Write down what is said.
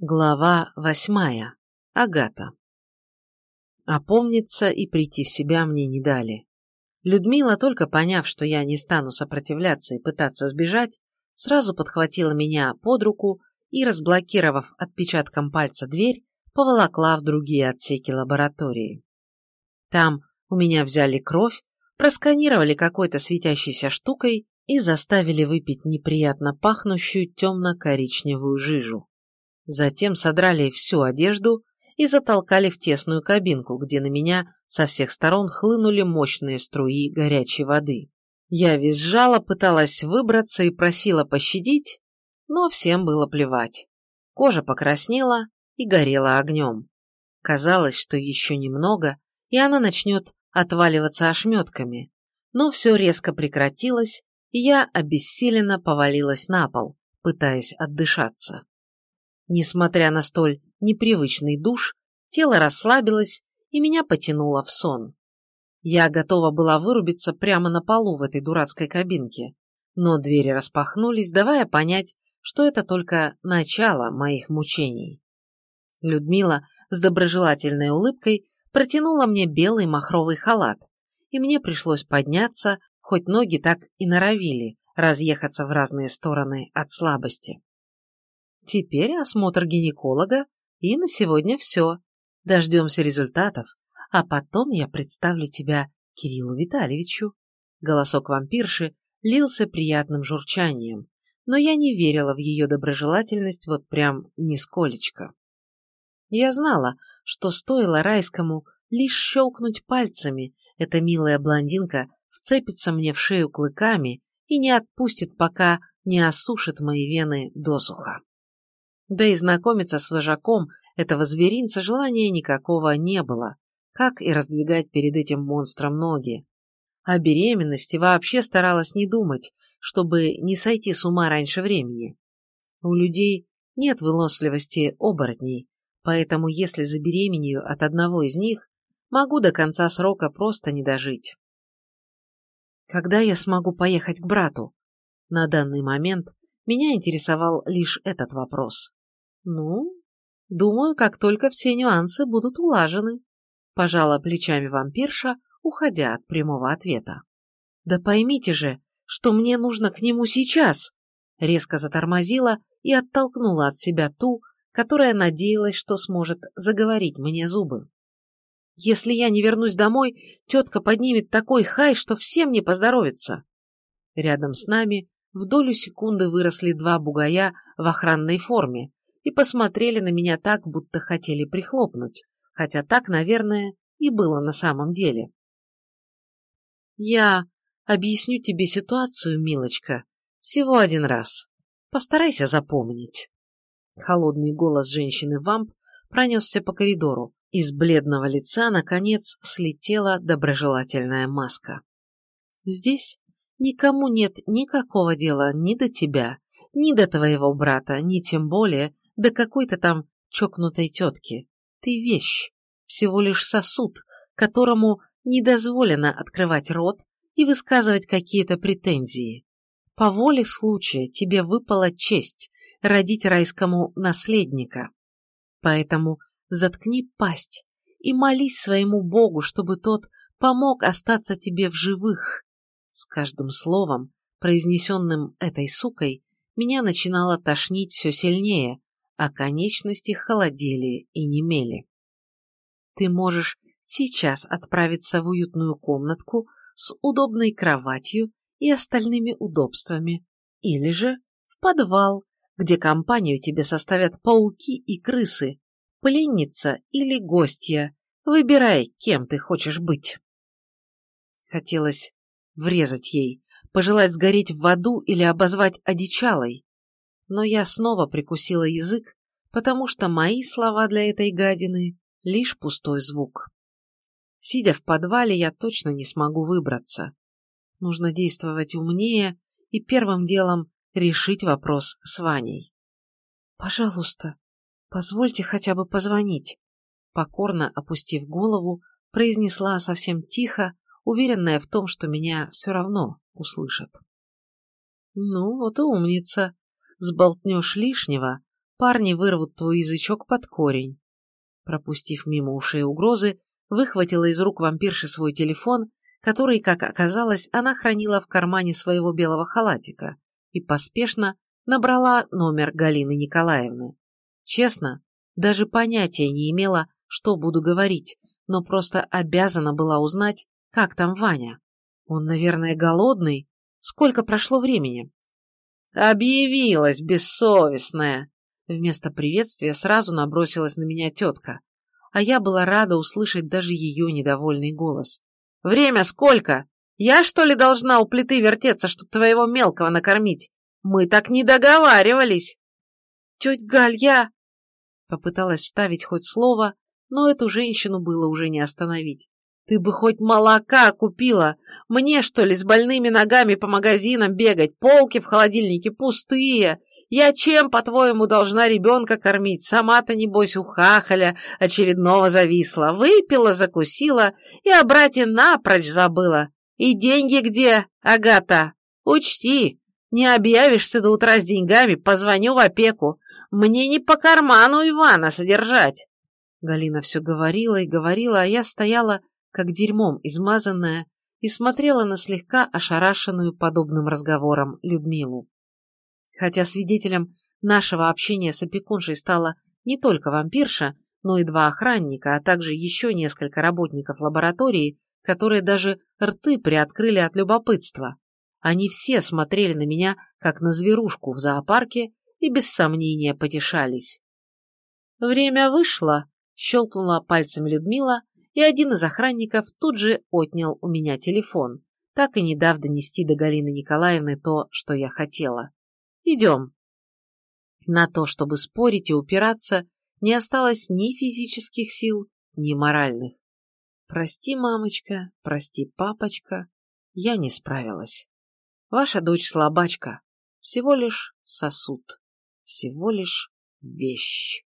Глава восьмая. Агата. Опомниться и прийти в себя мне не дали. Людмила, только поняв, что я не стану сопротивляться и пытаться сбежать, сразу подхватила меня под руку и, разблокировав отпечатком пальца дверь, поволокла в другие отсеки лаборатории. Там у меня взяли кровь, просканировали какой-то светящейся штукой и заставили выпить неприятно пахнущую темно-коричневую жижу. Затем содрали всю одежду и затолкали в тесную кабинку, где на меня со всех сторон хлынули мощные струи горячей воды. Я визжала, пыталась выбраться и просила пощадить, но всем было плевать. Кожа покраснела и горела огнем. Казалось, что еще немного, и она начнет отваливаться ошметками, но все резко прекратилось, и я обессиленно повалилась на пол, пытаясь отдышаться. Несмотря на столь непривычный душ, тело расслабилось и меня потянуло в сон. Я готова была вырубиться прямо на полу в этой дурацкой кабинке, но двери распахнулись, давая понять, что это только начало моих мучений. Людмила с доброжелательной улыбкой протянула мне белый махровый халат, и мне пришлось подняться, хоть ноги так и норовили разъехаться в разные стороны от слабости. Теперь осмотр гинеколога, и на сегодня все. Дождемся результатов, а потом я представлю тебя Кириллу Витальевичу. Голосок вампирши лился приятным журчанием, но я не верила в ее доброжелательность вот прям нисколечко. Я знала, что стоило райскому лишь щелкнуть пальцами, эта милая блондинка вцепится мне в шею клыками и не отпустит, пока не осушит мои вены досуха. Да и знакомиться с вожаком этого зверинца желания никакого не было, как и раздвигать перед этим монстром ноги. О беременности вообще старалась не думать, чтобы не сойти с ума раньше времени. У людей нет выносливости оборотней, поэтому если забеременею от одного из них, могу до конца срока просто не дожить. Когда я смогу поехать к брату? На данный момент меня интересовал лишь этот вопрос. Ну, думаю, как только все нюансы будут улажены, пожала плечами вампирша, уходя от прямого ответа. Да поймите же, что мне нужно к нему сейчас, резко затормозила и оттолкнула от себя ту, которая надеялась, что сможет заговорить мне зубы. Если я не вернусь домой, тетка поднимет такой хай, что всем не поздоровится. Рядом с нами в долю секунды выросли два бугая в охранной форме, и посмотрели на меня так, будто хотели прихлопнуть, хотя так, наверное, и было на самом деле. «Я объясню тебе ситуацию, милочка, всего один раз. Постарайся запомнить». Холодный голос женщины-вамп пронесся по коридору. Из бледного лица, наконец, слетела доброжелательная маска. «Здесь никому нет никакого дела ни до тебя, ни до твоего брата, ни тем более да какой-то там чокнутой тетки. Ты вещь, всего лишь сосуд, которому не дозволено открывать рот и высказывать какие-то претензии. По воле случая тебе выпала честь родить райскому наследника. Поэтому заткни пасть и молись своему Богу, чтобы тот помог остаться тебе в живых. С каждым словом, произнесенным этой сукой, меня начинало тошнить все сильнее, а конечности холодели и немели. Ты можешь сейчас отправиться в уютную комнатку с удобной кроватью и остальными удобствами, или же в подвал, где компанию тебе составят пауки и крысы, пленница или гостья, выбирай, кем ты хочешь быть. Хотелось врезать ей, пожелать сгореть в аду или обозвать одичалой, но я снова прикусила язык, потому что мои слова для этой гадины — лишь пустой звук. Сидя в подвале, я точно не смогу выбраться. Нужно действовать умнее и первым делом решить вопрос с Ваней. «Пожалуйста, позвольте хотя бы позвонить», покорно опустив голову, произнесла совсем тихо, уверенная в том, что меня все равно услышат. «Ну, вот и умница», сболтнешь лишнего, парни вырвут твой язычок под корень. Пропустив мимо ушей угрозы, выхватила из рук вампирши свой телефон, который, как оказалось, она хранила в кармане своего белого халатика, и поспешно набрала номер Галины Николаевны. Честно, даже понятия не имела, что буду говорить, но просто обязана была узнать, как там Ваня. Он, наверное, голодный. Сколько прошло времени? Объявилась бессовестная. Вместо приветствия сразу набросилась на меня тетка, а я была рада услышать даже ее недовольный голос. «Время сколько? Я, что ли, должна у плиты вертеться, чтобы твоего мелкого накормить? Мы так не договаривались!» «Тетя Галь, я...» Попыталась вставить хоть слово, но эту женщину было уже не остановить. «Ты бы хоть молока купила! Мне, что ли, с больными ногами по магазинам бегать? Полки в холодильнике пустые! Я чем, по-твоему, должна ребенка кормить? Сама-то, небось, у хахаля очередного зависла. Выпила, закусила и о брате напрочь забыла. И деньги где, Агата? Учти, не объявишься до утра с деньгами, позвоню в опеку. Мне не по карману Ивана содержать. Галина все говорила и говорила, а я стояла, как дерьмом измазанная, и смотрела на слегка ошарашенную подобным разговором Людмилу. Хотя свидетелем нашего общения с опекуншей стала не только вампирша, но и два охранника, а также еще несколько работников лаборатории, которые даже рты приоткрыли от любопытства. Они все смотрели на меня, как на зверушку в зоопарке, и без сомнения потешались. «Время вышло», — щелкнула пальцами Людмила, и один из охранников тут же отнял у меня телефон, так и не дав донести до Галины Николаевны то, что я хотела. «Идем». На то, чтобы спорить и упираться, не осталось ни физических сил, ни моральных. «Прости, мамочка, прости, папочка, я не справилась. Ваша дочь слабачка, всего лишь сосуд, всего лишь вещь».